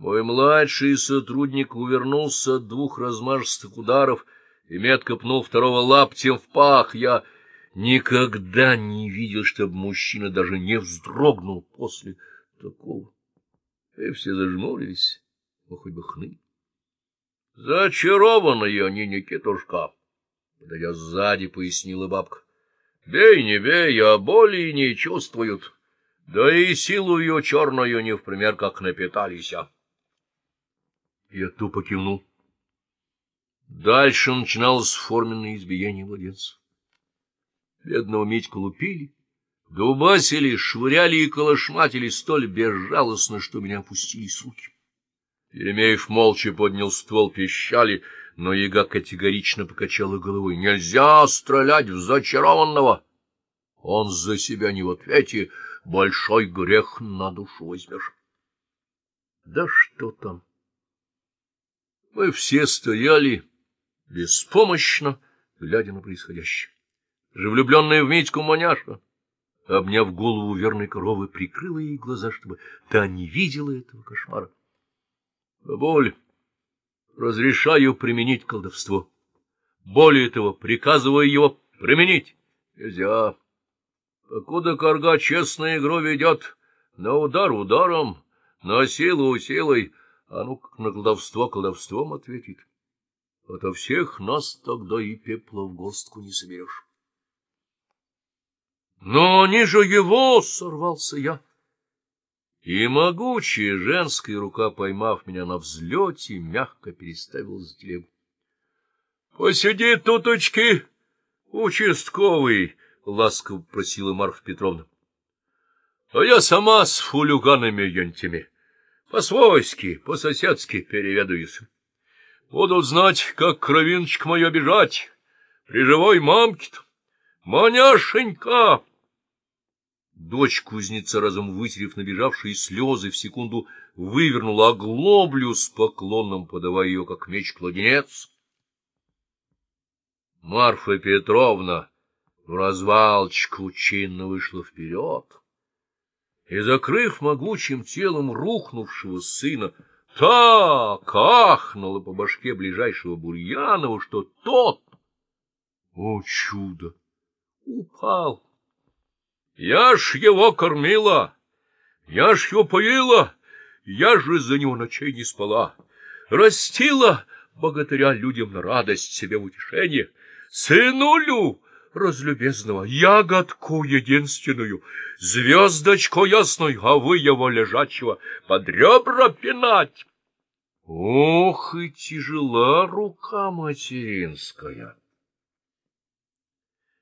Мой младший сотрудник увернулся от двух размашистых ударов и метко пнул второго лаптем в пах. Я никогда не видел, чтобы мужчина даже не вздрогнул после такого. И все зажмурились, ну, хоть бы хны. Зачарованная не Никитушка, подойдя сзади, пояснила бабка. Бей, не бей, а боли не чувствуют. Да и силу ее черную не в пример как напитались. Я тупо кивнул. Дальше начиналось форменное избиение младенцев. Бедного Митьку лупили, дубасили, швыряли и колошматили столь безжалостно, что меня опустились руки. Еремеев молча поднял ствол, пищали, но яга категорично покачала головой. Нельзя стрелять в зачарованного! Он за себя не в ответе, большой грех на душу возьмешь. Да что там! Мы все стояли беспомощно, глядя на происходящее. Же в Митьку маняша, обняв голову верной коровы, прикрыла ей глаза, чтобы та не видела этого кошмара. Боль, разрешаю применить колдовство. Более того, приказываю его применить. Нельзя. Покуда корга честной игру ведет, на удар ударом, на силу силой, а ну как на колдовство колдовством ответит. Ото всех нас тогда и пепла в горстку не соберешь. Но ниже его сорвался я. И могучая женская рука, поймав меня на взлете, мягко переставила за телегу. — Посиди туточки, участковый, — ласково просила Марфа Петровна. — А я сама с фулюганами ентями. По-свойски, по-соседски переведаюсь. Будут знать, как кровиночка моя бежать. При живой мамке-то. Маняшенька! Дочь кузнеца, разом вытерев набежавшие слезы, в секунду вывернула оглоблю с поклоном, подавая ее, как меч-кладенец. Марфа Петровна в развалочку чинно вышла вперед и, закрыв могучим телом рухнувшего сына, так ахнула по башке ближайшего Бурьянова, что тот, о чудо, упал. Я ж его кормила, я ж его поила, я же за него ночей не спала, растила богатыря людям на радость себе в утешение, сынулю разлюбезного, ягодку единственную, звездочку ясную, а вы его лежачего под ребра пинать. Ох, и тяжела рука материнская!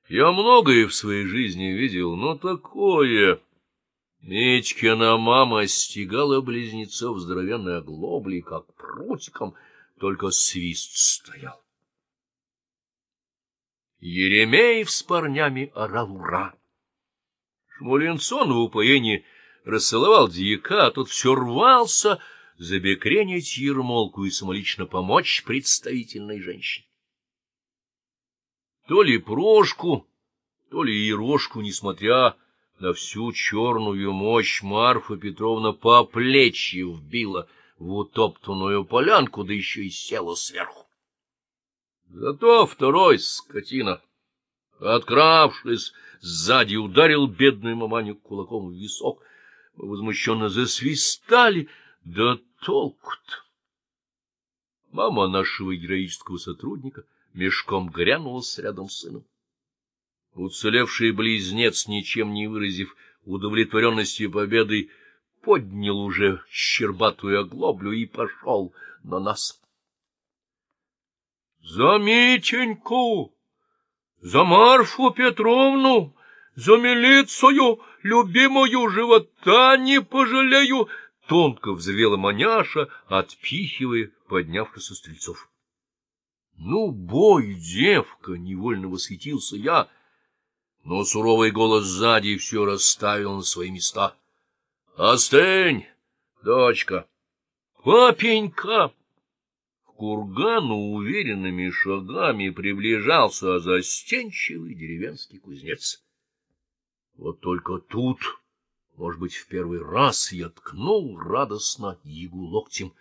Я многое в своей жизни видел, но такое... Мечкина мама стегала близнецов здоровенной оглоблей, как прутиком, только свист стоял. Еремеев с парнями орал «Ура!». Шмулинсон в упоении расцеловал дьяка, а тот все рвался забекренить ермолку и самолично помочь представительной женщине. То ли Прошку, то ли Ерошку, несмотря на всю черную мощь, Марфа Петровна по плечи вбила в утоптанную полянку, да еще и села сверху. Зато второй скотина, откравшись сзади, ударил бедную маманю кулаком в висок. Мы возмущенно засвистали, да толку-то! Мама нашего героического сотрудника мешком грянулась рядом с сыном. Уцелевший близнец, ничем не выразив удовлетворенности победой, поднял уже щербатую оглоблю и пошел на нас. За Митеньку, за Марфу Петровну, за милицию, любимую живота не пожалею, тонко взвела маняша, отпихивая поднявшихся стрельцов. Ну, бой, девка, невольно восхитился я, но суровый голос сзади все расставил на свои места. Остынь, дочка! Папенька! Кургану уверенными шагами приближался застенчивый деревенский кузнец. Вот только тут Может быть, в первый раз я ткнул радостно Ягу локтем